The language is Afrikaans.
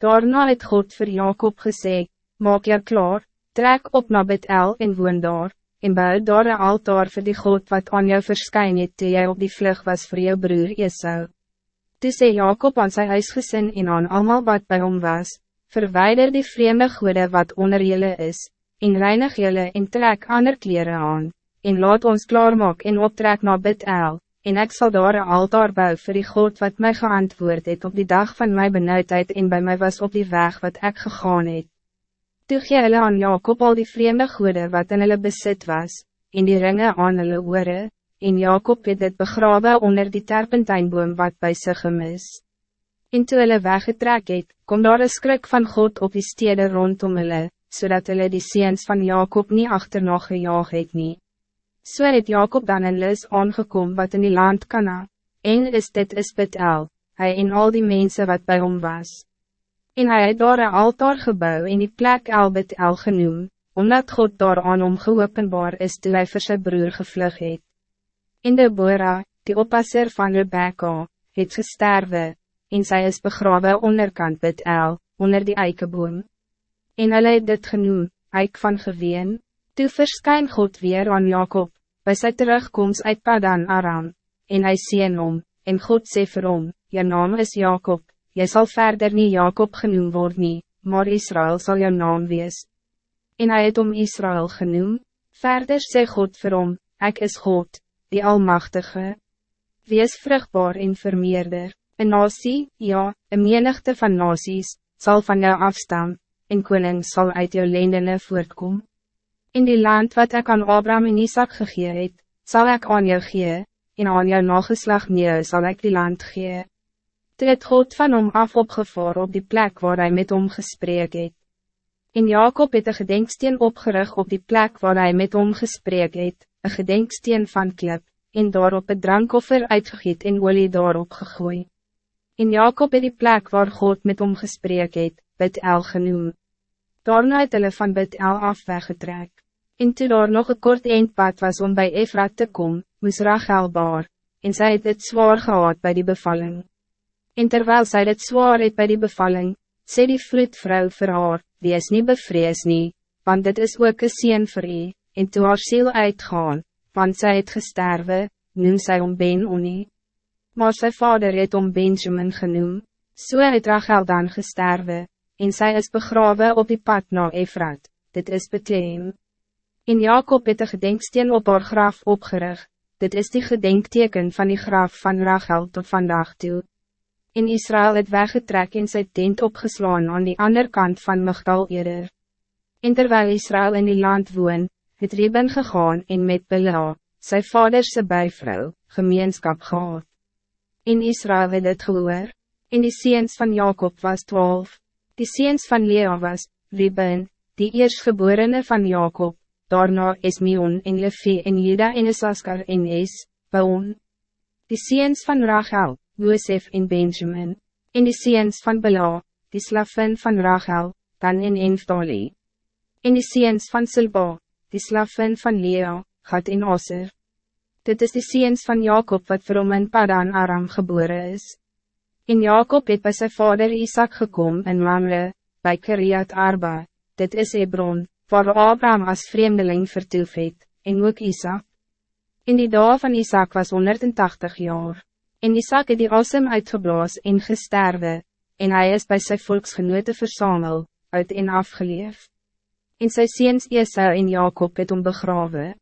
Daarna het God voor Jacob gesê, maak jou klaar, trek op na Bethel en woon daar, en bou daar een altaar voor die God wat aan jou verskyn het toe jy op die vlug was voor jou broer Esau. Toe sê Jacob aan sy huisgesin en aan allemaal wat bij hom was, verwijder die vreemde goede wat onder jullie is, en reinig jullie en trek ander kleren aan, en laat ons klaarmaak en optrek na Bethel, en ik zal daar een altaar bou voor die God wat mij geantwoord het op die dag van mijn benauwdheid en bij mij was op die weg wat ik gegaan het. Toe gee hulle aan Jacob al die vreemde goede wat in hulle besit was, en die ringe aan hulle oore, en Jacob het dit begrawe onder die terpentijnboom wat bij sy gemis. En toe hulle weggetrek het, kom daar een skrik van God op die stede rondom hulle, zodat hulle die seens van Jacob niet achterna gejaag het nie. So het Jacob dan in Lis aangekom wat in die land Kana, en is dit is Betel, hy en al die mensen wat bij hom was. En hij het daar een altaar gebouw in die plek El Betel genoem, omdat God daar aan hom geopenbaar is toe hy vir sy broer gevlug het. In de Bora, die oppasser van Rebecca, het gesterwe, en zij is begraven onderkant Betel, onder die eikeboom. En hulle het dit genoem, eik van geween, Toe verskyn God weer aan Jacob, bij sy terugkomst uit Padan Aram, en hy sien om, en God sê vir hom, Jou naam is Jacob, jy zal verder niet Jacob genoemd worden, nie, maar Israël zal jou naam wees. En hij het om Israël genoem, verder sê God vir hom, Ek is God, die Almachtige. Wees vruchtbaar en vermeerder, een nasie, ja, een menigte van nasies, zal van jou afstaan, en koning zal uit jou lendene voortkomen. In die land wat ik aan Abraham en Isaac gegee het, zal ik aan jou gee, en aan jou nageslag nie zal ik die land gee. Toe het God van hom af opgevoer op die plek waar hij met hom gesprek het. En Jacob het een gedenksteen opgerig op die plek waar hij met hom gesprek het, een gedenksteen van klip, en daarop het drankoffer uitgegiet en olie daarop gegooi. En Jacob het die plek waar God met hom gesprek het, Bethel genoem. Daarna het hulle van Bethel af weggetrek. En toe daar nog een kort eindpad was om bij Efrat te komen, moes Rachel baar, en zij het het zwaar gehad bij die bevalling. En terwijl zij het zwaar het bij die bevalling, sê die vroedvrou vir haar, die is niet bevrees nie, want dit is ook een sien vir u, en toe haar ziel uitgaan, want zij het gesterwe, noem sy om Ben Oni. Maar sy vader het om Benjamin genoem, so het Rachel dan gesterwe, en zij is begraven op die pad naar Efrat, dit is Bethlehem. En Jacob het een gedenksteen op haar graf opgerig, dit is die gedenkteken van die graf van Rachel tot vandaag toe. In Israël het weggetrek en sy tent opgeslaan aan die andere kant van Migdal eerder. En terwijl Israël in die land woon, het Reben gegaan en met Bela, sy vaderse bijvrouw, gemeenskap gehad. In Israël het het gehoor, en die seens van Jacob was twaalf, die seens van Lea was, Reben, die eerstgeborene van Jacob, daarna Esmion en Levi en Juda en Isaskar en Es, Baon. Die seens van Rachel, Josef en Benjamin, en die seens van Bela, die slaffen van Rachel, Dan en Enftali. En die seens van Silba, die slaffen van Lea, Gad en Aser. Dit is die seens van Jacob wat vir hom in Padan Aram geboren is. En Jacob het bij zijn vader Isaac gekomen in Mamre, bij Kiriat Arba, dit is Hebron, waar Abraham als vreemdeling vertoef het, en ook Isaac. In die dag van Isaac was 180 jaar, en Isaac het die asem uitgeblaas en gesterwe, en hij is bij zijn volksgenote versamel, uit en afgeleef. En sy seens Esau en Jacob het om begrawe.